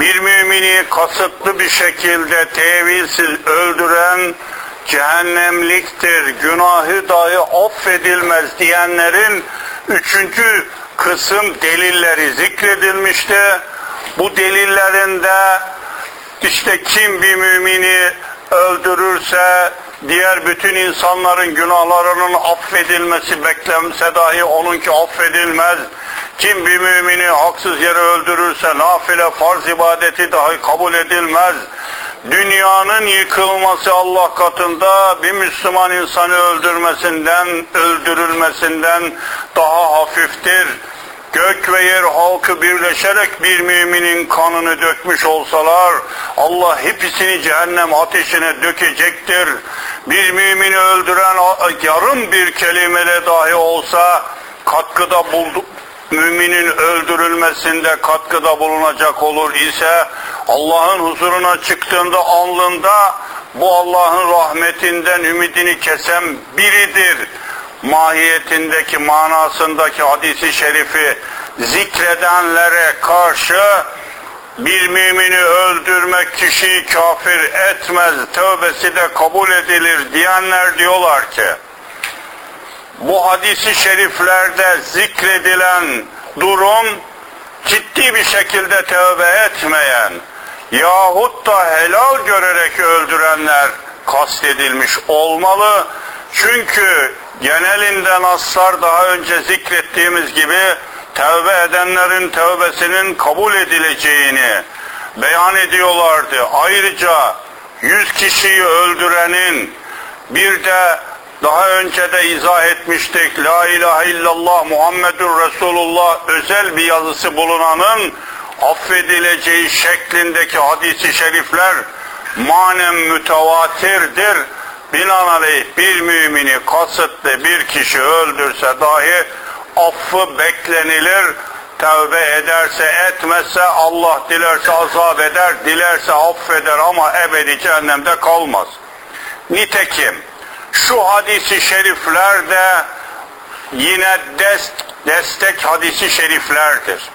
bir mümini kasıtlı bir şekilde tevilsiz öldüren cehennemliktir, günahı dahi affedilmez diyenlerin üçüncü kısım delilleri zikredilmişti. Bu delillerinde işte kim bir mümini öldürürse diğer bütün insanların günahlarının affedilmesi beklense dahi onunki affedilmez. Kim bir mümini haksız yere öldürürse nafile farz ibadeti dahi kabul edilmez. Dünyanın yıkılması Allah katında bir Müslüman insanı öldürmesinden, öldürülmesinden daha hafiftir. Gök ve yer halkı birleşerek bir müminin kanını dökmüş olsalar Allah hepsini cehennem ateşine dökecektir. Bir mümini öldüren yarım bir kelimele dahi olsa katkıda buldu, müminin öldürülmesinde katkıda bulunacak olur ise Allah'ın huzuruna çıktığında alnında bu Allah'ın rahmetinden ümidini kesen biridir. Mahiyetindeki manasındaki hadisi şerifi zikredenlere karşı bir mümini öldürmek kişiyi kafir etmez, tövbesi de kabul edilir diyenler diyorlar ki, bu hadisi şeriflerde zikredilen durum ciddi bir şekilde tövbe etmeyen yahut da helal görerek öldürenler kastedilmiş olmalı. Çünkü genelinde naslar daha önce zikrettiğimiz gibi tövbe edenlerin tövbesinin kabul edileceğini beyan ediyorlardı. Ayrıca yüz kişiyi öldürenin bir de daha önce de izah etmiştik. La ilahe illallah Muhammedur Resulullah özel bir yazısı bulunanın affedileceği şeklindeki hadisi şerifler manen mütevatirdir. Binaenaleyh bir mümini kasıtlı bir kişi öldürse dahi affı beklenilir. Tevbe ederse etmezse Allah dilerse azap eder, dilerse affeder ama ebedi cehennemde kalmaz. Nitekim şu hadisi şerifler de yine dest, destek hadisi şeriflerdir.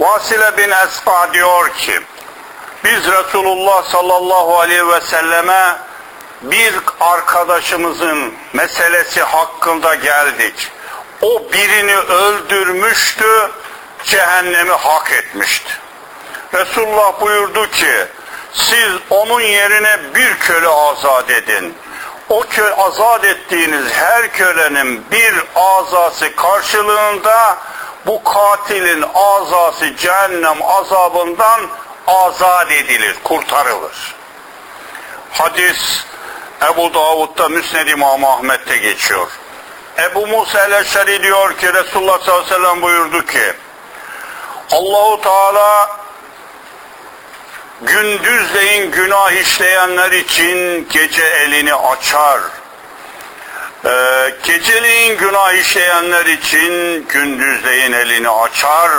Vasile bin Esqa diyor ki, biz Resulullah sallallahu aleyhi ve selleme bir arkadaşımızın meselesi hakkında geldik. O birini öldürmüştü, cehennemi hak etmişti. Resulullah buyurdu ki, siz onun yerine bir köle azat edin. O kö azat ettiğiniz her kölenin bir azası karşılığında bu katilin azası cehennem azabından azat edilir, kurtarılır. Hadis Ebu Davud'da Müsned İmam Ahmet'te geçiyor. Ebu Musa el-Eşşari diyor ki Resulullah sallallahu aleyhi ve sellem buyurdu ki Allahu Teala gündüzleyin günah işleyenler için gece elini açar. Ee, geceleyin günah işleyenler için gündüzleyin elini açar.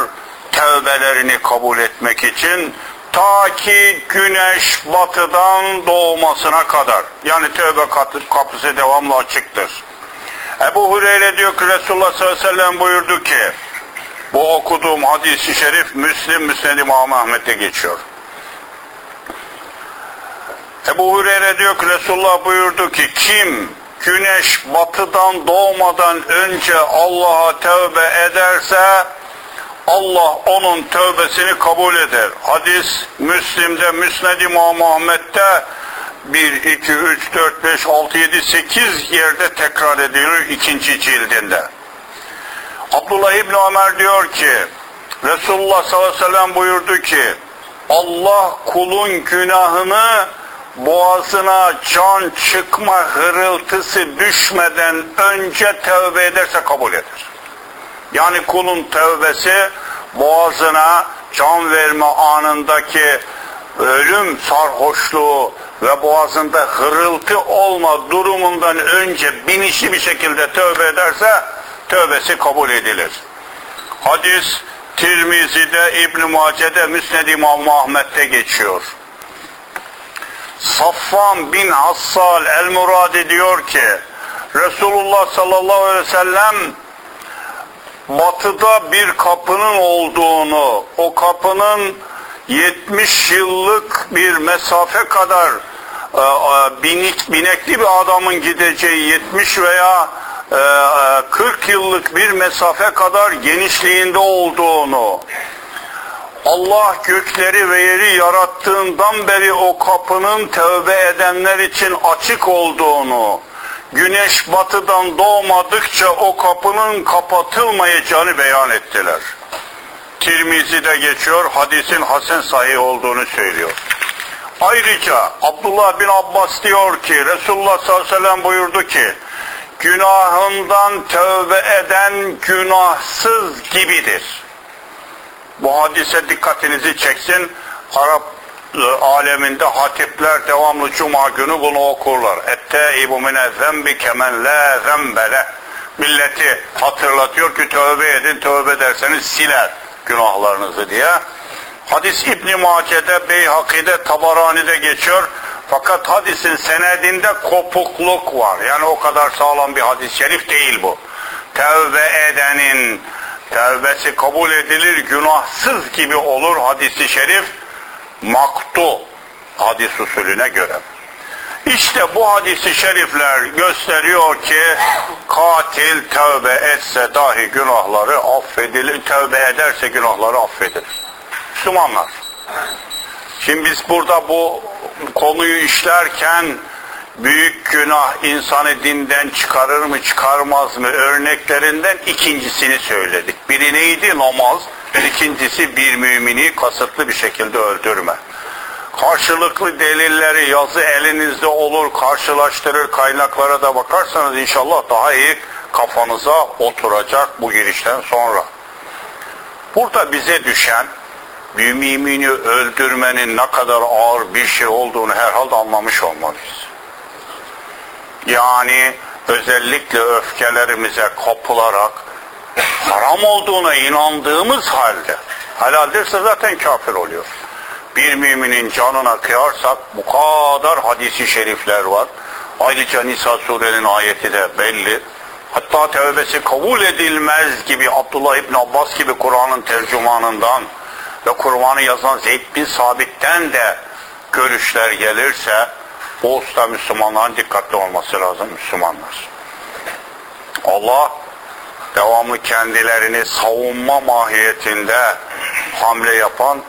Tevbelerini kabul etmek için ta ki güneş batıdan doğmasına kadar. Yani tövbe kapısı devamlı açıktır. Ebu Hureyre diyor ki Resulullah sallallahu aleyhi ve sellem buyurdu ki bu okuduğum hadisi şerif Müslim Müsned İmam Ahmet'te geçiyor. Ebu Hureyre diyor ki Resulullah buyurdu ki kim güneş batıdan doğmadan önce Allah'a tövbe ederse Allah onun tövbesini kabul eder. Hadis Müslim'de, Müsned İmam Muhammed'de 1, 2, 3, 4, 5, 6, 7, 8 yerde tekrar edilir ikinci cildinde. Abdullah İbni Ömer diyor ki Resulullah sallallahu aleyhi ve sellem buyurdu ki Allah kulun günahını boğazına can çıkma hırıltısı düşmeden önce tövbe ederse kabul eder. Yani kulun tövbesi boğazına can verme anındaki ölüm sarhoşluğu ve boğazında hırıltı olma durumundan önce binişli bir şekilde tövbe ederse tövbesi kabul edilir. Hadis Tirmizi'de, İbn-i Mace'de, Müsned İmam Ahmet'te geçiyor. Safvan bin Hassal el-Muradi diyor ki Resulullah sallallahu aleyhi ve sellem batıda bir kapının olduğunu, o kapının 70 yıllık bir mesafe kadar e, e, binik, binekli bir adamın gideceği 70 veya 40 e, yıllık bir mesafe kadar genişliğinde olduğunu, Allah gökleri ve yeri yarattığından beri o kapının tövbe edenler için açık olduğunu, güneş batıdan doğmadıkça o kapının kapatılmayacağını beyan ettiler. Tirmizi'de geçiyor, hadisin hasen sahih olduğunu söylüyor. Ayrıca Abdullah bin Abbas diyor ki, Resulullah sallallahu aleyhi ve sellem buyurdu ki, günahından tövbe eden günahsız gibidir. Bu hadise dikkatinizi çeksin. Arap e, aleminde hatipler devamlı cuma günü bunu okurlar. Etteibu mine zembi kemen la zembele. Milleti hatırlatıyor ki tövbe edin, tövbe derseniz siler günahlarınızı diye. Hadis İbn Mace'de, Beyhaki'de, Tabarani'de geçiyor. Fakat hadisin senedinde kopukluk var. Yani o kadar sağlam bir hadis-i şerif değil bu. Tevbe edenin tevbesi kabul edilir, günahsız gibi olur hadisi şerif maktu hadis usulüne göre. İşte bu hadisi şerifler gösteriyor ki katil tövbe etse dahi günahları affedilir, tövbe ederse günahları affedilir. Müslümanlar. Şimdi biz burada bu konuyu işlerken büyük günah insanı dinden çıkarır mı çıkarmaz mı örneklerinden ikincisini söyledik. Biri neydi? Namaz. İkincisi bir mümini kasıtlı bir şekilde öldürme. Karşılıklı delilleri yazı elinizde olur, karşılaştırır, kaynaklara da bakarsanız inşallah daha iyi kafanıza oturacak bu girişten sonra. Burada bize düşen bir mümini öldürmenin ne kadar ağır bir şey olduğunu herhalde anlamış olmalıyız. Yani özellikle öfkelerimize kapılarak haram olduğuna inandığımız halde helaldirse zaten kafir oluyor. Bir müminin canına kıyarsak bu kadar hadisi şerifler var. Ayrıca Nisa surenin ayeti de belli. Hatta tevbesi kabul edilmez gibi Abdullah İbn Abbas gibi Kur'an'ın tercümanından ve Kur'an'ı yazan Zeyd bin Sabit'ten de görüşler gelirse o usta Müslümanların dikkatli olması lazım Müslümanlar. Allah devamlı kendilerini savunma mahiyetinde hamle yapan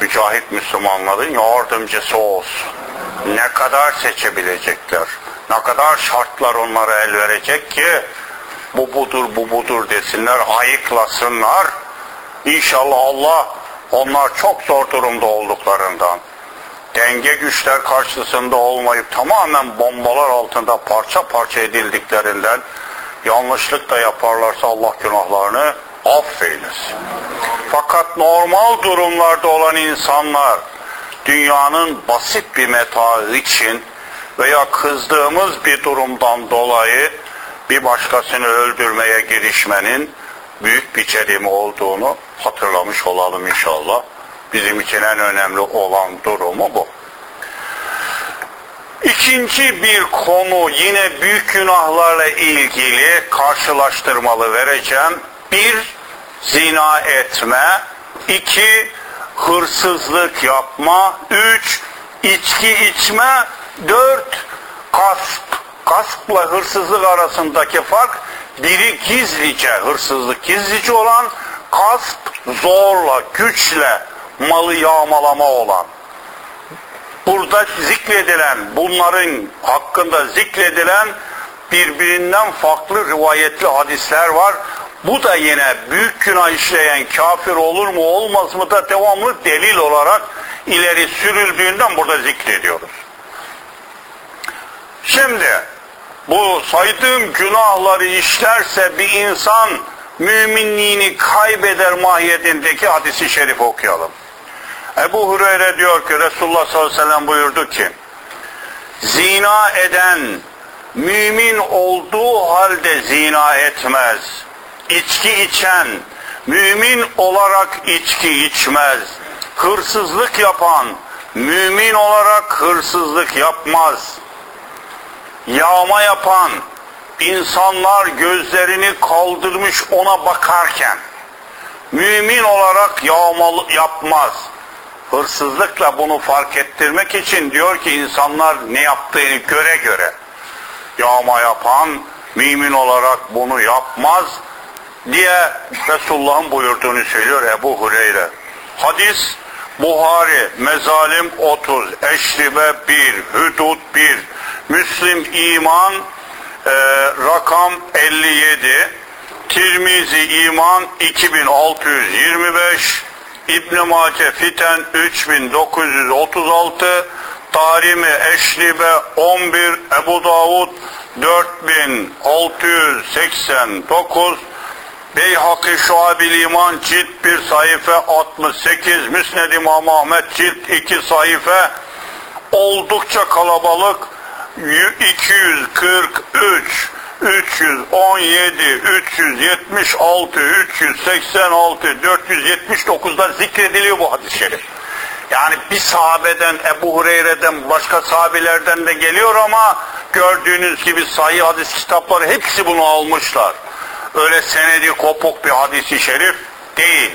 mücahit Müslümanların yardımcısı olsun. Ne kadar seçebilecekler, ne kadar şartlar onlara el verecek ki bu budur bu budur desinler, ayıklasınlar. İnşallah Allah onlar çok zor durumda olduklarından denge güçler karşısında olmayıp tamamen bombalar altında parça parça edildiklerinden yanlışlık da yaparlarsa Allah günahlarını affeylesin. Fakat normal durumlarda olan insanlar dünyanın basit bir metaı için veya kızdığımız bir durumdan dolayı bir başkasını öldürmeye girişmenin büyük bir cerimi olduğunu hatırlamış olalım inşallah. Bizim için en önemli olan durumu bu. İkinci bir konu yine büyük günahlarla ilgili karşılaştırmalı vereceğim. Bir, zina etme. iki hırsızlık yapma. Üç, içki içme. Dört, kasp. Kaspla hırsızlık arasındaki fark biri gizlice hırsızlık gizlice olan kasp zorla, güçle malı yağmalama olan. Burada zikredilen, bunların hakkında zikredilen birbirinden farklı rivayetli hadisler var. Bu da yine büyük günah işleyen kafir olur mu olmaz mı da devamlı delil olarak ileri sürüldüğünden burada zikrediyoruz. Şimdi bu saydığım günahları işlerse bir insan müminliğini kaybeder mahiyetindeki hadisi şerif okuyalım. Ebu Hureyre diyor ki Resulullah sallallahu aleyhi ve sellem buyurdu ki zina eden mümin olduğu halde zina etmez. İçki içen mümin olarak içki içmez. Hırsızlık yapan mümin olarak hırsızlık yapmaz. Yağma yapan insanlar gözlerini kaldırmış ona bakarken mümin olarak yağmalı yapmaz. Hırsızlıkla bunu fark ettirmek için diyor ki insanlar ne yaptığını göre göre yağma yapan mümin olarak bunu yapmaz diye Resulullah'ın buyurduğunu söylüyor Ebu Hureyre. Hadis Buhari, Mezalim 30, Eşribe 1, Hüdud 1, Müslim İman e, rakam 57, Tirmizi İman 2625, İbn Mace Fiten 3936, Tarimi Eşribe 11, Ebu Davud 4689, Beyhaki Şuabil İman cilt 1 sayfa 68, Müsned İmam Ahmet cilt 2 sayfa oldukça kalabalık 243 317, 376, 386, 479'da zikrediliyor bu hadis-i şerif. Yani bir sahabeden, Ebu Hureyre'den, başka sahabelerden de geliyor ama gördüğünüz gibi sayı hadis kitapları hepsi bunu almışlar. Öyle senedi kopuk bir hadisi şerif değil.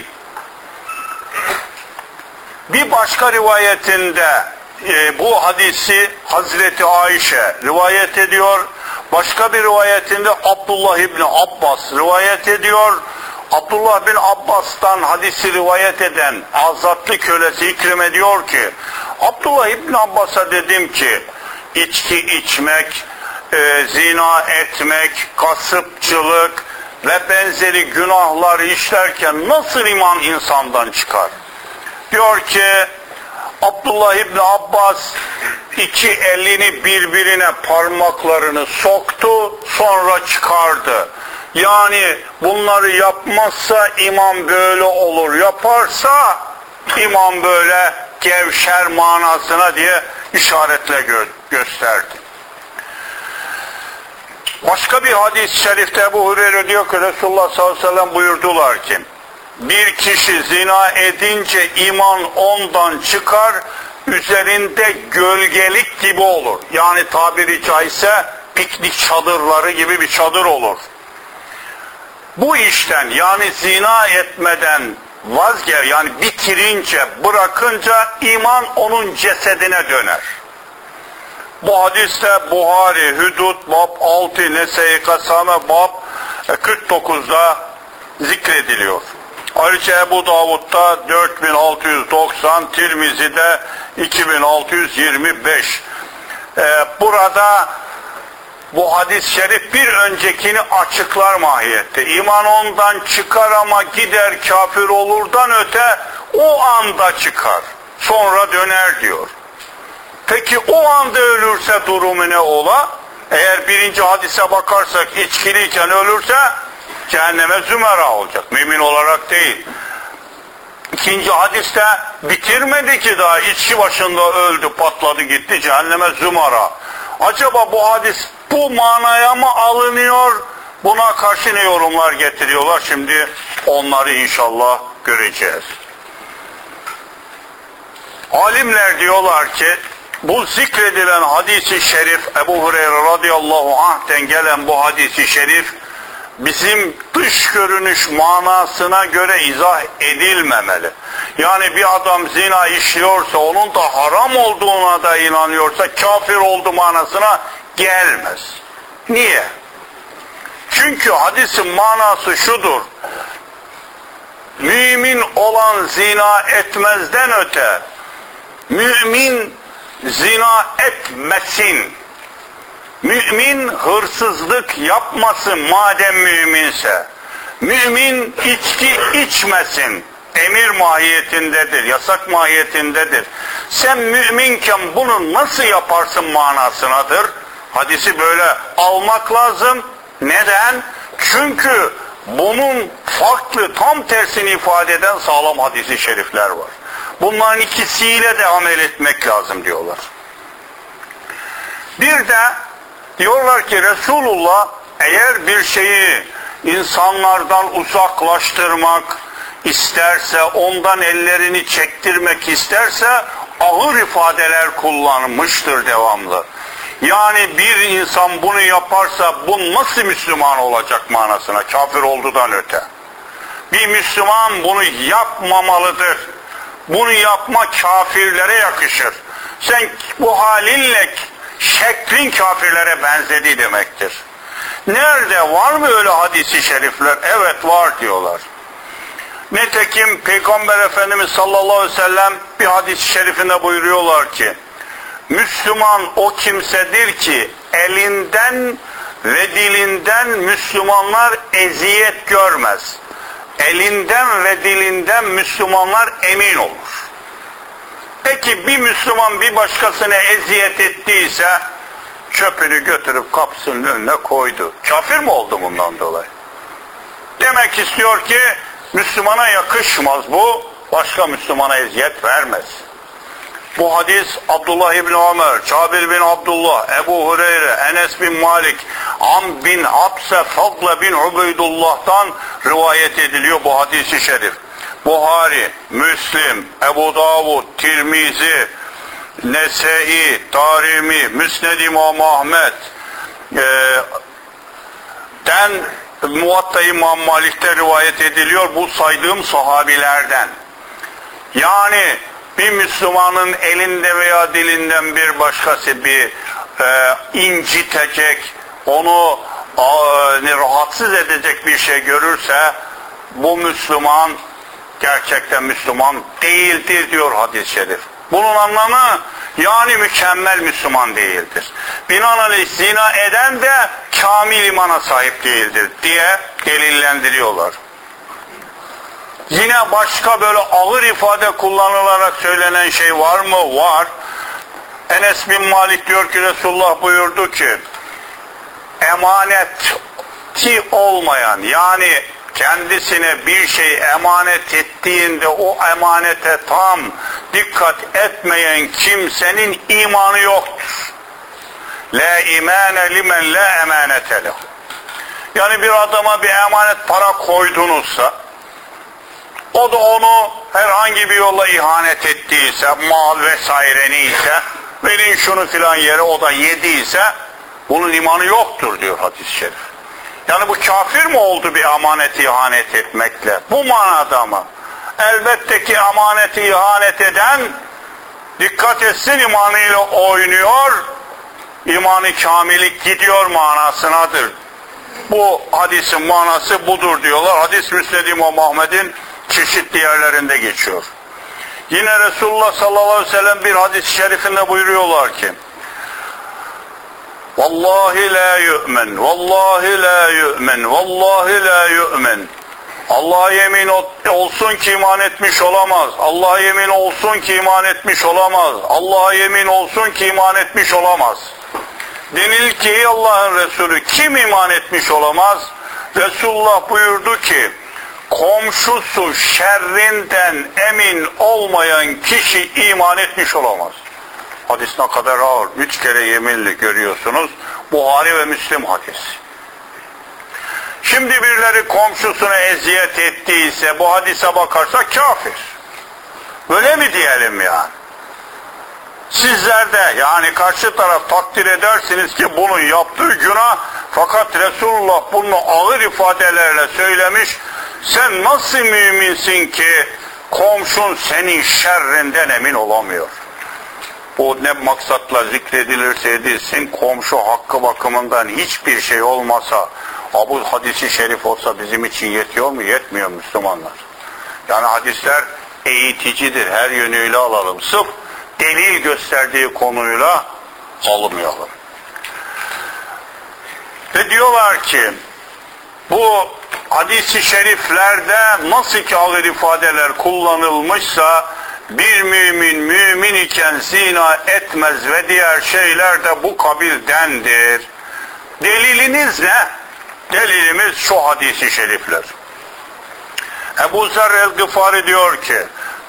Bir başka rivayetinde e, bu hadisi Hazreti Ayşe rivayet ediyor. Başka bir rivayetinde Abdullah İbni Abbas rivayet ediyor. Abdullah bin Abbas'tan hadisi rivayet eden azatlı kölesi İkrim diyor ki Abdullah İbni Abbas'a dedim ki içki içmek, e, zina etmek, kasıpçılık ve benzeri günahları işlerken nasıl iman insandan çıkar? Diyor ki Abdullah İbni Abbas iki elini birbirine parmaklarını soktu sonra çıkardı. Yani bunları yapmazsa imam böyle olur. Yaparsa imam böyle gevşer manasına diye işaretle gö gösterdi. Başka bir hadis-i şerifte Ebu Hureyre diyor ki Resulullah sallallahu aleyhi ve sellem buyurdular ki bir kişi zina edince iman ondan çıkar üzerinde gölgelik gibi olur. Yani tabiri caizse piknik çadırları gibi bir çadır olur. Bu işten yani zina etmeden vazgeç yani bitirince bırakınca iman onun cesedine döner. Bu hadiste Buhari, Hüdud, Bab 6, Nese-i Kasame Bab 49'da zikrediliyor. Ayrıca Ebu Davud'da 4690, Tirmizi'de 2625. Ee, burada bu hadis-i şerif bir öncekini açıklar mahiyette. İman ondan çıkar ama gider kafir olurdan öte o anda çıkar. Sonra döner diyor. Peki o anda ölürse durumu ne ola? Eğer birinci hadise bakarsak içkiliyken ölürse cehenneme zümera olacak. Mümin olarak değil. İkinci hadiste bitirmedi ki daha içki başında öldü patladı gitti cehenneme zümara. Acaba bu hadis bu manaya mı alınıyor? Buna karşı ne yorumlar getiriyorlar? Şimdi onları inşallah göreceğiz. Alimler diyorlar ki bu zikredilen hadisi şerif Ebu Hureyre radıyallahu anh'ten gelen bu hadisi şerif bizim dış görünüş manasına göre izah edilmemeli. Yani bir adam zina işliyorsa onun da haram olduğuna da inanıyorsa kafir oldu manasına gelmez. Niye? Çünkü hadisin manası şudur. Mümin olan zina etmezden öte mümin zina etmesin. Mümin hırsızlık yapmasın madem müminse. Mümin içki içmesin. Emir mahiyetindedir, yasak mahiyetindedir. Sen müminken bunu nasıl yaparsın manasınadır. Hadisi böyle almak lazım. Neden? Çünkü bunun farklı tam tersini ifade eden sağlam hadisi şerifler var. Bunların ikisiyle de amel etmek lazım diyorlar. Bir de diyorlar ki Resulullah eğer bir şeyi insanlardan uzaklaştırmak isterse, ondan ellerini çektirmek isterse ağır ifadeler kullanmıştır devamlı. Yani bir insan bunu yaparsa bu nasıl Müslüman olacak manasına kafir olduğundan öte. Bir Müslüman bunu yapmamalıdır. Bunu yapma kafirlere yakışır. Sen bu halinle şeklin kafirlere benzedi demektir. Nerede var mı öyle hadisi şerifler? Evet var diyorlar. Nitekim Peygamber Efendimiz sallallahu aleyhi ve sellem bir hadis-i şerifinde buyuruyorlar ki Müslüman o kimsedir ki elinden ve dilinden Müslümanlar eziyet görmez. Elinden ve dilinden Müslümanlar emin olur. Peki bir Müslüman bir başkasına eziyet ettiyse çöpünü götürüp kapısının önüne koydu. Kafir mi oldu bundan dolayı? Demek istiyor ki Müslümana yakışmaz bu, başka Müslümana eziyet vermez. Bu hadis Abdullah İbni Ömer, Cabir bin Abdullah, Ebu Hureyre, Enes bin Malik, Am bin Abse, Fadla bin Ubeydullah'tan rivayet ediliyor bu hadisi şerif. Buhari, Müslim, Ebu Davud, Tirmizi, Nese'i, Tarimi, Müsned İmam Ahmet, e, den Muvatta İmam Malik'te rivayet ediliyor bu saydığım sahabilerden. Yani bir Müslümanın elinde veya dilinden bir başkası bir e, incitecek, onu e, rahatsız edecek bir şey görürse bu Müslüman gerçekten Müslüman değildir diyor hadis-i şerif. Bunun anlamı yani mükemmel Müslüman değildir. Binaenaleyh zina eden de kamil imana sahip değildir diye delillendiriyorlar. Yine başka böyle ağır ifade kullanılarak söylenen şey var mı? Var. Enes bin Malik diyor ki Resulullah buyurdu ki emaneti olmayan yani kendisine bir şey emanet ettiğinde o emanete tam dikkat etmeyen kimsenin imanı yoktur. La imane limen la emanete lehu. Yani bir adama bir emanet para koydunuzsa o da onu herhangi bir yolla ihanet ettiyse, mal vesaire neyse, verin şunu filan yere o da yediyse, bunun imanı yoktur diyor hadis-i şerif. Yani bu kafir mi oldu bir amaneti ihanet etmekle? Bu manada mı? Elbette ki amaneti ihanet eden dikkat etsin imanıyla oynuyor, imanı kamili gidiyor manasınadır. Bu hadisin manası budur diyorlar. Hadis Müsned İmam Ahmet'in çeşitli yerlerinde geçiyor. Yine Resulullah sallallahu aleyhi ve sellem bir hadis-i şerifinde buyuruyorlar ki Vallahi la yu'min, vallahi la yu'min, vallahi la yu'min. Allah'a yemin olsun ki iman etmiş olamaz. Allah'a yemin olsun ki iman etmiş olamaz. Allah'a yemin olsun ki iman etmiş olamaz. Denil ki Allah'ın Resulü kim iman etmiş olamaz? Resulullah buyurdu ki komşusu şerrinden emin olmayan kişi iman etmiş olamaz. Hadis ne kadar ağır. Üç kere yeminli görüyorsunuz. Buhari ve Müslim hadis. Şimdi birileri komşusuna eziyet ettiyse bu hadise bakarsa kafir. Böyle mi diyelim yani? Sizler de yani karşı taraf takdir edersiniz ki bunun yaptığı günah fakat Resulullah bunu ağır ifadelerle söylemiş. Sen nasıl müminsin ki komşun senin şerrinden emin olamıyor? Bu ne maksatla zikredilirse edilsin komşu hakkı bakımından hiçbir şey olmasa bu hadisi şerif olsa bizim için yetiyor mu? Yetmiyor Müslümanlar. Yani hadisler eğiticidir. Her yönüyle alalım. Sırf delil gösterdiği konuyla almayalım. Ve diyorlar ki bu hadisi şeriflerde nasıl ki ağır ifadeler kullanılmışsa bir mümin mümin iken zina etmez ve diğer şeyler de bu kabildendir. Deliliniz ne? Delilimiz şu hadisi şerifler. Ebu Zer el-Gıfari diyor ki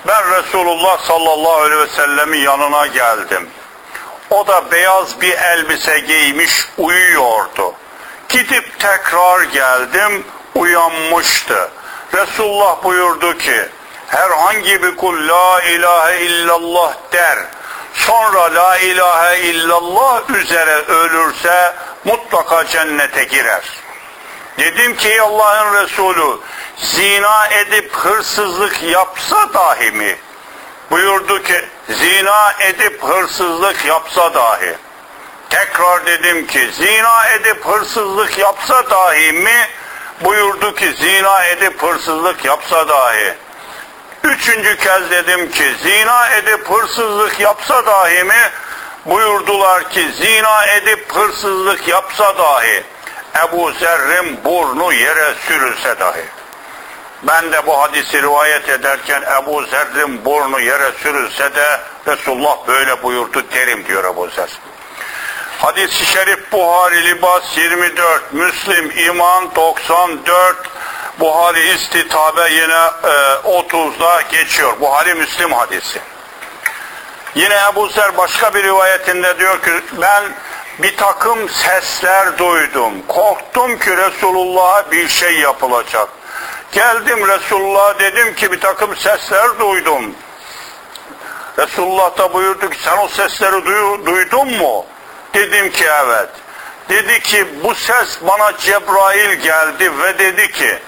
ben Resulullah sallallahu aleyhi ve sellemin yanına geldim. O da beyaz bir elbise giymiş uyuyordu. Gidip tekrar geldim uyanmıştı. Resulullah buyurdu ki herhangi bir kul la ilahe illallah der sonra la ilahe illallah üzere ölürse mutlaka cennete girer. Dedim ki Allah'ın Resulü zina edip hırsızlık yapsa dahi mi? Buyurdu ki zina edip hırsızlık yapsa dahi. Tekrar dedim ki zina edip hırsızlık yapsa dahi mi? Buyurdu ki zina edip hırsızlık yapsa dahi. Üçüncü kez dedim ki zina edip hırsızlık yapsa dahi mi? Buyurdular ki zina edip hırsızlık yapsa dahi. Ebu Zerr'in burnu yere sürülse dahi. Ben de bu hadisi rivayet ederken Ebu Zerr'in burnu yere sürülse de Resulullah böyle buyurdu derim diyor Ebu Zer. Hadis-i şerif Buhari Libas 24, Müslim İman 94, Buhari İstitabe yine e, 30'da geçiyor. Buhari Müslim hadisi. Yine Ebu Zer başka bir rivayetinde diyor ki ben bir takım sesler duydum. Korktum ki Resulullah'a bir şey yapılacak. Geldim Resulullah'a dedim ki bir takım sesler duydum. Resulullah da buyurdu ki sen o sesleri duy, duydun mu? Dedim ki evet. Dedi ki bu ses bana Cebrail geldi ve dedi ki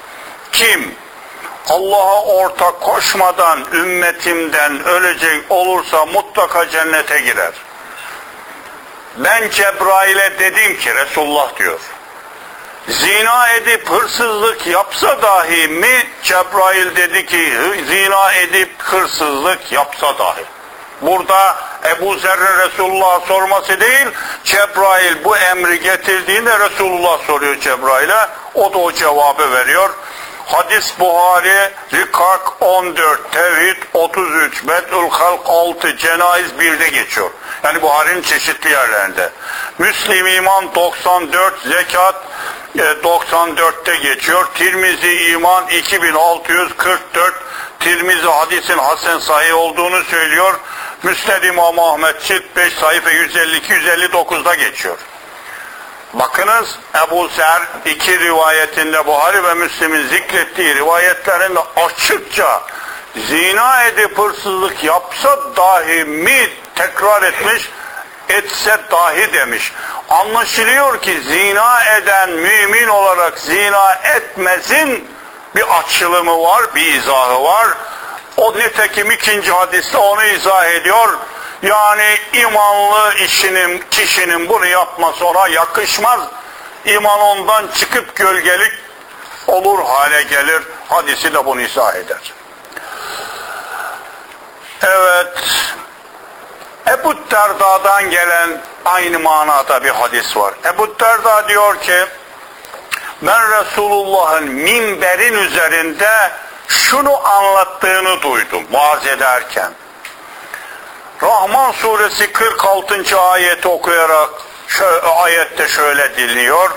kim Allah'a ortak koşmadan ümmetimden ölecek olursa mutlaka cennete girer. Ben Cebrail'e dedim ki Resulullah diyor. Zina edip hırsızlık yapsa dahi mi? Cebrail dedi ki zina edip hırsızlık yapsa dahi. Burada Ebu Zer'in Resulullah'a sorması değil, Cebrail bu emri getirdiğinde Resulullah soruyor Cebrail'e, o da o cevabı veriyor. Hadis Buhari, Rikak 14, Tevhid 33, Bedül Halk 6, Cenayiz 1'de geçiyor. Yani Buhari'nin çeşitli yerlerinde. Müslim İman 94, Zekat 94'te geçiyor. Tirmizi İman 2644, Tirmizi hadisin Hasan sahih olduğunu söylüyor. Müsned İmam Ahmet Çit 5 sayfa 152-159'da geçiyor. Bakınız Ebu Zer iki rivayetinde Buhari ve Müslim'in zikrettiği rivayetlerinde açıkça zina edip hırsızlık yapsa dahi mi tekrar etmiş, etse dahi demiş. Anlaşılıyor ki zina eden mümin olarak zina etmezin bir açılımı var, bir izahı var. O nitekim ikinci hadiste onu izah ediyor. Yani imanlı işinin, kişinin bunu yapması ona yakışmaz. İman ondan çıkıp gölgelik olur hale gelir. Hadisi de bunu izah eder. Evet. Ebu Derda'dan gelen aynı manada bir hadis var. Ebu Derda diyor ki ben Resulullah'ın minberin üzerinde şunu anlattığını duydum vaaz ederken. Rahman suresi 46. ayeti okuyarak şöyle, ayette şöyle dinliyor.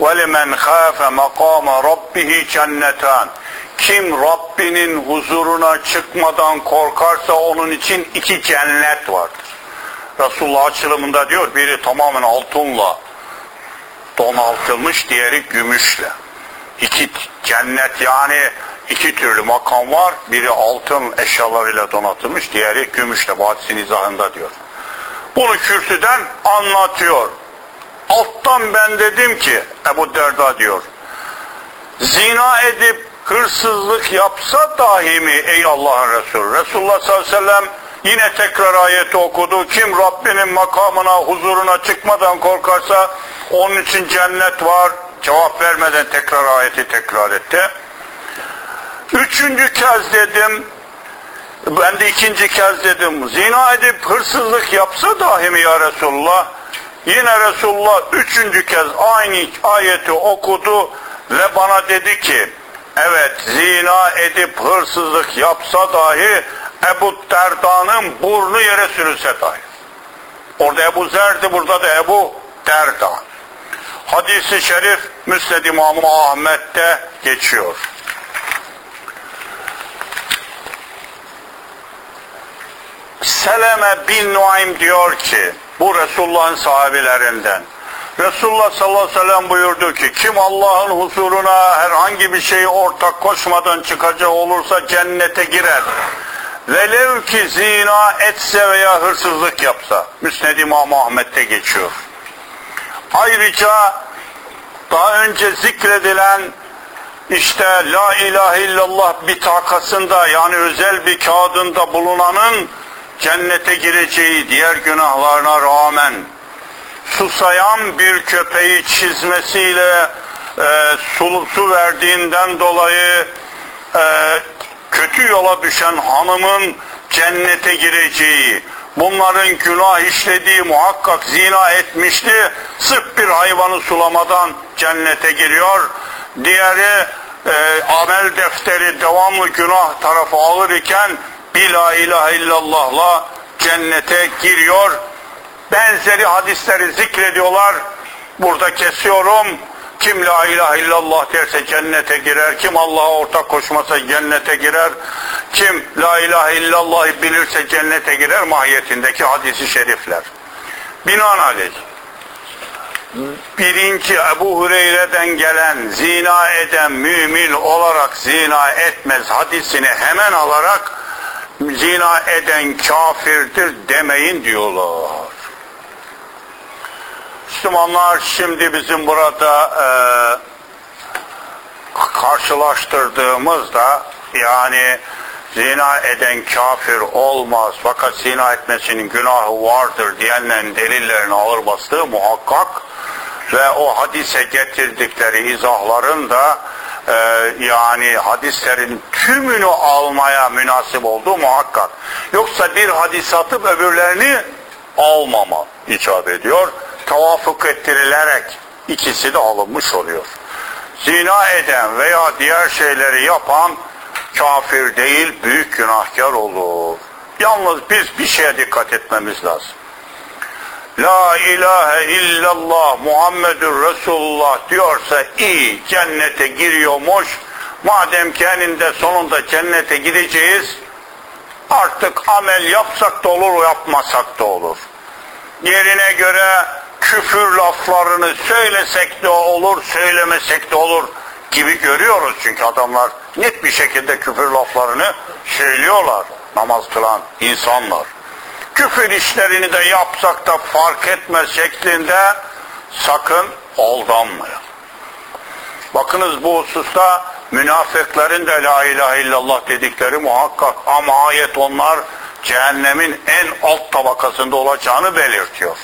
وَلِمَنْ خَافَ مَقَامَ رَبِّهِ cennetan. Kim Rabbinin huzuruna çıkmadan korkarsa onun için iki cennet vardır. Resulullah açılımında diyor biri tamamen altınla donatılmış, diğeri gümüşle. İki cennet yani iki türlü makam var. Biri altın eşyalarıyla donatılmış, diğeri gümüşle. Bu hadisin izahında diyor. Bunu kürsüden anlatıyor. Alttan ben dedim ki, Ebu Derda diyor, zina edip hırsızlık yapsa dahi mi ey Allah'ın Resulü? Resulullah sallallahu aleyhi ve sellem yine tekrar ayeti okudu. Kim Rabbinin makamına, huzuruna çıkmadan korkarsa onun için cennet var. Cevap vermeden tekrar ayeti tekrar etti. Üçüncü kez dedim, ben de ikinci kez dedim, zina edip hırsızlık yapsa dahi mi ya Resulullah? Yine Resulullah üçüncü kez aynı ayeti okudu ve bana dedi ki, evet zina edip hırsızlık yapsa dahi Ebu Derda'nın burnu yere sürülse dahi. Orada Ebu Zer'di, burada da Ebu Derda. Hadisi şerif Müsned İmam Ahmet'te geçiyor. Seleme bin Nuaym diyor ki, bu Resulullah'ın sahabilerinden. Resulullah sallallahu aleyhi ve sellem buyurdu ki, kim Allah'ın huzuruna herhangi bir şeyi ortak koşmadan çıkacak olursa cennete girer. velev ki zina etse veya hırsızlık yapsa. Müsned İmam Ahmet'te geçiyor. Ayrıca daha önce zikredilen işte la ilahe illallah bitakasında yani özel bir kağıdında bulunanın cennete gireceği diğer günahlarına rağmen susayan bir köpeği çizmesiyle e, su, verdiğinden dolayı e, kötü yola düşen hanımın cennete gireceği, bunların günah işlediği muhakkak zina etmişti, sırf bir hayvanı sulamadan cennete giriyor. Diğeri e, amel defteri devamlı günah tarafı alır iken la ilahe illallah'la cennete giriyor. Benzeri hadisleri zikrediyorlar. Burada kesiyorum. Kim la ilahe illallah derse cennete girer. Kim Allah'a ortak koşmasa cennete girer. Kim la ilahe illallah'ı bilirse cennete girer mahiyetindeki hadisi şerifler. Binaenaleyh birinci Ebu Hureyre'den gelen zina eden mümin olarak zina etmez hadisini hemen alarak zina eden kafirdir demeyin diyorlar. Müslümanlar şimdi bizim burada e, karşılaştırdığımızda yani zina eden kafir olmaz fakat zina etmesinin günahı vardır diyenlerin delillerini ağır bastığı muhakkak ve o hadise getirdikleri izahların da e, yani hadislerin tümünü almaya münasip olduğu muhakkak. Yoksa bir hadis atıp öbürlerini almama icap ediyor. Tavafuk ettirilerek ikisi de alınmış oluyor. Zina eden veya diğer şeyleri yapan kafir değil, büyük günahkar olur. Yalnız biz bir şeye dikkat etmemiz lazım. La ilahe illallah Muhammedur Resulullah diyorsa iyi cennete giriyormuş. Madem ki eninde sonunda cennete gideceğiz artık amel yapsak da olur yapmasak da olur. Yerine göre küfür laflarını söylesek de olur söylemesek de olur gibi görüyoruz çünkü adamlar net bir şekilde küfür laflarını söylüyorlar namaz kılan insanlar küfür işlerini de yapsak da fark etmez şeklinde sakın aldanmayın. Bakınız bu hususta münafıkların da la ilahe illallah dedikleri muhakkak ama ayet onlar cehennemin en alt tabakasında olacağını belirtiyor.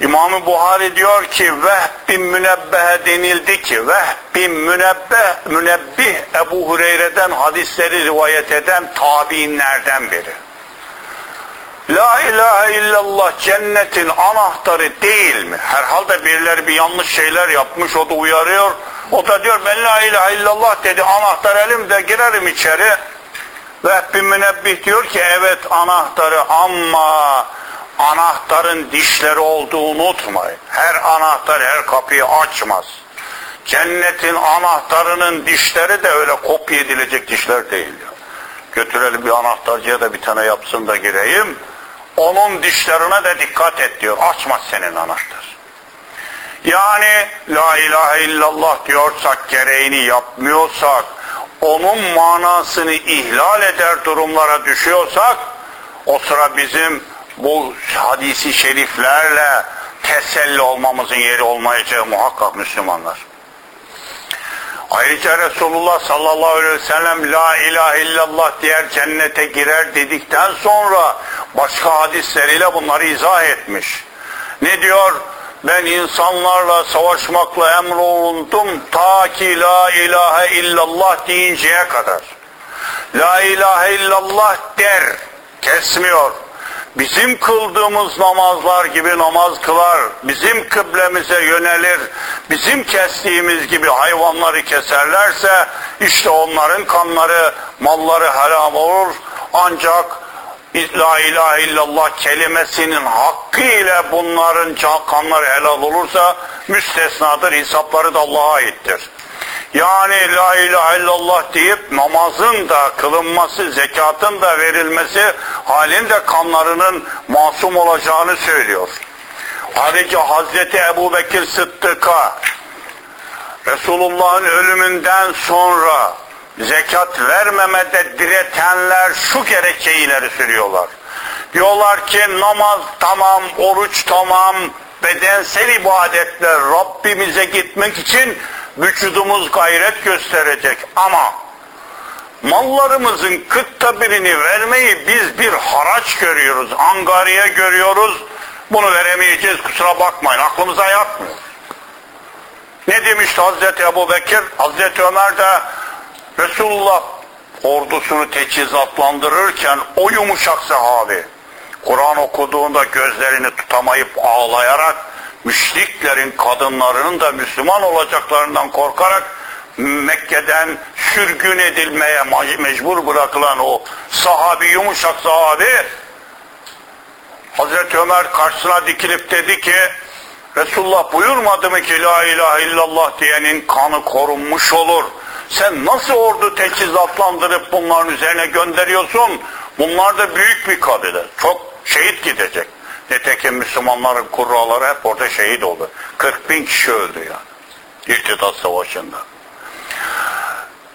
İmam-ı Buhari diyor ki Vehb bin Münebbehe denildi ki Vehb bin Münebbeh, Münebbih Ebu Hureyre'den hadisleri rivayet eden tabiinlerden biri. La ilahe illallah cennetin anahtarı değil mi? Herhalde birileri bir yanlış şeyler yapmış o da uyarıyor. O da diyor ben la ilahe illallah dedi anahtar elimde girerim içeri. Ve bir münebbih diyor ki evet anahtarı ama anahtarın dişleri olduğunu unutmayın. Her anahtar her kapıyı açmaz. Cennetin anahtarının dişleri de öyle kopya edilecek dişler değil. Götürelim bir anahtarcıya da bir tane yapsın da gireyim onun dişlerine de dikkat et diyor. Açmaz senin anahtar. Yani la ilahe illallah diyorsak gereğini yapmıyorsak onun manasını ihlal eder durumlara düşüyorsak o sıra bizim bu hadisi şeriflerle teselli olmamızın yeri olmayacağı muhakkak Müslümanlar. Ayrıca Resulullah sallallahu aleyhi ve sellem la ilahe illallah diğer cennete girer dedikten sonra başka hadisleriyle bunları izah etmiş. Ne diyor? Ben insanlarla savaşmakla emrolundum ta ki la ilahe illallah deyinceye kadar. La ilahe illallah der, kesmiyor. Bizim kıldığımız namazlar gibi namaz kılar, bizim kıblemize yönelir, bizim kestiğimiz gibi hayvanları keserlerse işte onların kanları, malları haram olur. Ancak La ilahe illallah kelimesinin hakkı ile bunların kanları helal olursa müstesnadır, hesapları da Allah'a aittir. Yani la ilahe illallah deyip namazın da kılınması, zekatın da verilmesi halinde kanlarının masum olacağını söylüyor. Ayrıca Hazreti Ebu Bekir Sıddık'a Resulullah'ın ölümünden sonra zekat vermemede diretenler şu gerekçeyi ileri sürüyorlar. Diyorlar ki namaz tamam, oruç tamam, bedensel ibadetler Rabbimize gitmek için vücudumuz gayret gösterecek ama mallarımızın kıtta birini vermeyi biz bir haraç görüyoruz, angariye görüyoruz. Bunu veremeyeceğiz kusura bakmayın aklımıza yatmıyor. Ne demişti Hazreti Ebu Bekir? Hazreti Ömer de Resulullah ordusunu teçhizatlandırırken o yumuşak sahabi Kur'an okuduğunda gözlerini tutamayıp ağlayarak müşriklerin kadınlarının da Müslüman olacaklarından korkarak Mekke'den sürgün edilmeye mecbur bırakılan o sahabi yumuşak sahabi Hazreti Ömer karşısına dikilip dedi ki Resulullah buyurmadı mı ki la ilahe illallah diyenin kanı korunmuş olur. Sen nasıl ordu teçhizatlandırıp bunların üzerine gönderiyorsun? Bunlar da büyük bir kabile. Çok şehit gidecek. Netekim Müslümanların kurraları hep orada şehit oldu. 40 bin kişi öldü yani. İrtidat Savaşı'nda.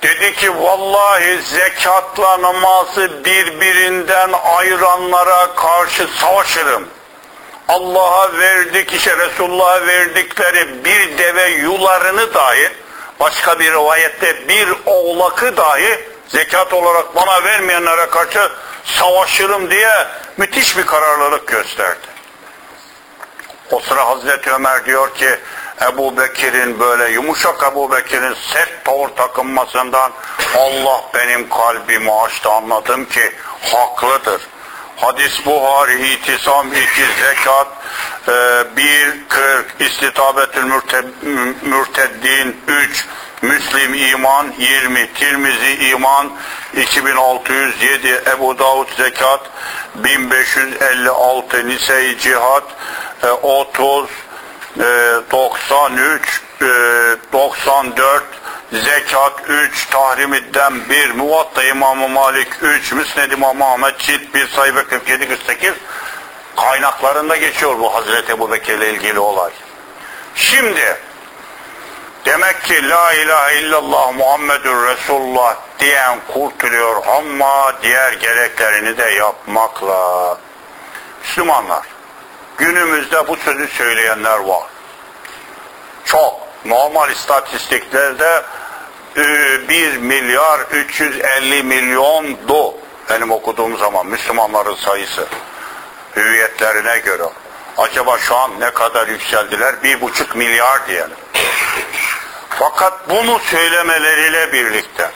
Dedi ki vallahi zekatla namazı birbirinden ayıranlara karşı savaşırım. Allah'a verdik işte Resulullah'a verdikleri bir deve yularını dahi başka bir rivayette bir oğlakı dahi zekat olarak bana vermeyenlere karşı savaşırım diye müthiş bir kararlılık gösterdi. O sıra Hazreti Ömer diyor ki Ebu Bekir'in böyle yumuşak Ebu Bekir'in sert tavır takınmasından Allah benim kalbimi açtı anladım ki haklıdır. Hadis Buhari, İtisam 2, Zekat 1, 40, İstitabetül Mürteddin 3, Müslim İman 20, Tirmizi İman 2607, Ebu Davud Zekat 1556, Nise-i Cihat 30, 93, 94, Zekat 3, Tahrimidden 1, Muvatta İmam Malik 3, Müsned İmam Ahmet Cilt 1, sayfa 47-48 kaynaklarında geçiyor bu Hazreti Ebu Bekir ile ilgili olay. Şimdi demek ki La ilahe illallah Muhammedur Resulullah diyen kurtuluyor ama diğer gereklerini de yapmakla. Müslümanlar günümüzde bu sözü söyleyenler var. Çok. Normal istatistiklerde 1 milyar 350 milyondu benim okuduğum zaman Müslümanların sayısı hüviyetlerine göre. Acaba şu an ne kadar yükseldiler? Bir buçuk milyar diyelim. Fakat bunu söylemeleriyle birlikte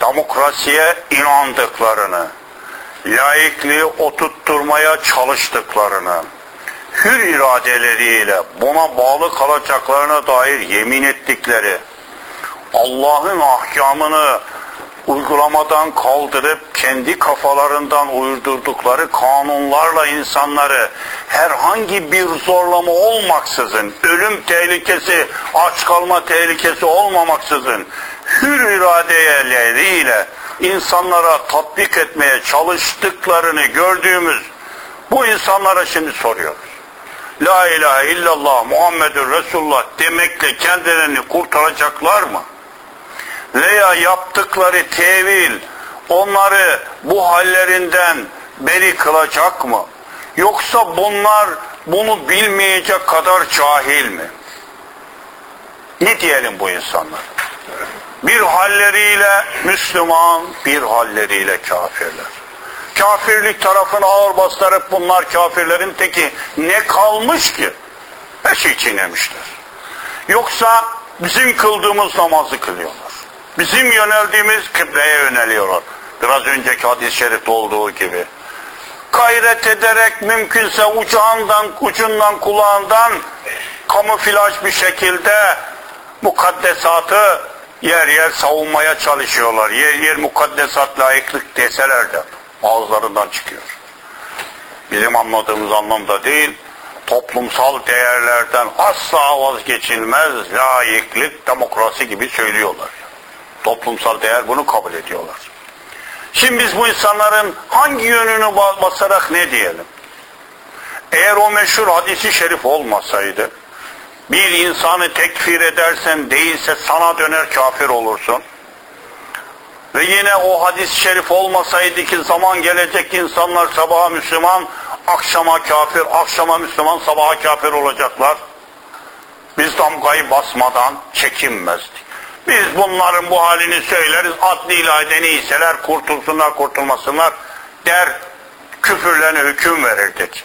demokrasiye inandıklarını, laikliği oturtturmaya çalıştıklarını, hür iradeleriyle buna bağlı kalacaklarına dair yemin ettikleri, Allah'ın ahkamını uygulamadan kaldırıp kendi kafalarından uydurdukları kanunlarla insanları herhangi bir zorlama olmaksızın, ölüm tehlikesi, aç kalma tehlikesi olmamaksızın hür iradeleriyle insanlara tatbik etmeye çalıştıklarını gördüğümüz bu insanlara şimdi soruyoruz. La ilahe illallah Muhammedur Resulullah demekle kendilerini kurtaracaklar mı? Veya yaptıkları tevil onları bu hallerinden beri kılacak mı? Yoksa bunlar bunu bilmeyecek kadar cahil mi? Ne diyelim bu insanlar? Bir halleriyle Müslüman, bir halleriyle kafirler. Kafirlik tarafını ağır bastırıp bunlar kafirlerin teki ne kalmış ki? Her şey çiğnemişler. Yoksa bizim kıldığımız namazı kılıyorlar. Bizim yöneldiğimiz kıbleye yöneliyorlar. Biraz önceki hadis-i şerifte olduğu gibi. Gayret ederek mümkünse ucağından, ucundan, kulağından kamuflaj bir şekilde mukaddesatı yer yer savunmaya çalışıyorlar. Yer yer mukaddesat layıklık deseler de ağızlarından çıkıyor. Bizim anladığımız anlamda değil, toplumsal değerlerden asla vazgeçilmez layıklık, demokrasi gibi söylüyorlar. Toplumsal değer bunu kabul ediyorlar. Şimdi biz bu insanların hangi yönünü basarak ne diyelim? Eğer o meşhur hadisi şerif olmasaydı, bir insanı tekfir edersen değilse sana döner kafir olursun. Ve yine o hadis-i şerif olmasaydı ki zaman gelecek insanlar sabaha Müslüman, akşama kafir, akşama Müslüman, sabaha kafir olacaklar. Biz damgayı basmadan çekinmezdik. Biz bunların bu halini söyleriz, adli ilahide neyseler kurtulsunlar kurtulmasınlar der, küfürlerine hüküm verirdik.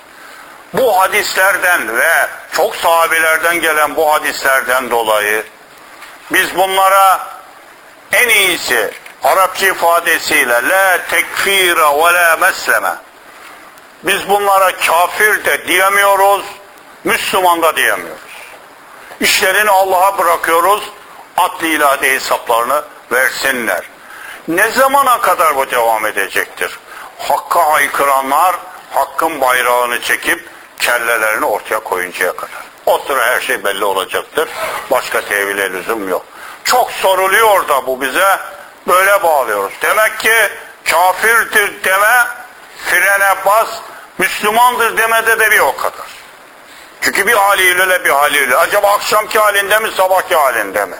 Bu hadislerden ve çok sahabelerden gelen bu hadislerden dolayı biz bunlara en iyisi Arapça ifadesiyle la tekfire ve la mesleme biz bunlara kafir de diyemiyoruz, Müslüman da diyemiyoruz. İşlerini Allah'a bırakıyoruz, adli ilade hesaplarını versinler. Ne zamana kadar bu devam edecektir? Hakka haykıranlar hakkın bayrağını çekip kellelerini ortaya koyuncaya kadar. O sıra her şey belli olacaktır. Başka tevhile lüzum yok. Çok soruluyor da bu bize. Böyle bağlıyoruz. Demek ki kafirdir deme, frene bas, Müslümandır demede de bir o kadar. Çünkü bir haliyle bir haliyle. Acaba akşamki halinde mi sabahki halinde mi?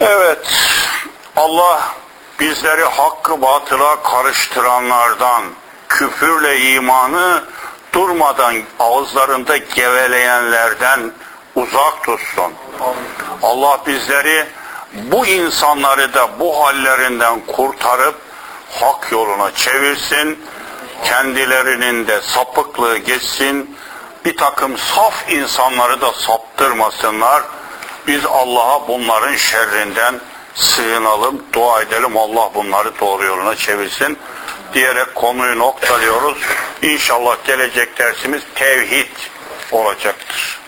Evet. Allah bizleri hakkı batıla karıştıranlardan, küfürle imanı durmadan ağızlarında geveleyenlerden uzak tutsun. Allah bizleri bu insanları da bu hallerinden kurtarıp hak yoluna çevirsin. Kendilerinin de sapıklığı geçsin. Bir takım saf insanları da saptırmasınlar. Biz Allah'a bunların şerrinden sığınalım, dua edelim. Allah bunları doğru yoluna çevirsin diyerek konuyu noktalıyoruz. İnşallah gelecek dersimiz tevhid olacaktır.